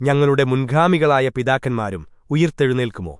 ഞങ്ങളുടെ മുൻഗാമികളായ പിതാക്കന്മാരും ഉയിർത്തെഴുന്നേൽക്കുമോ?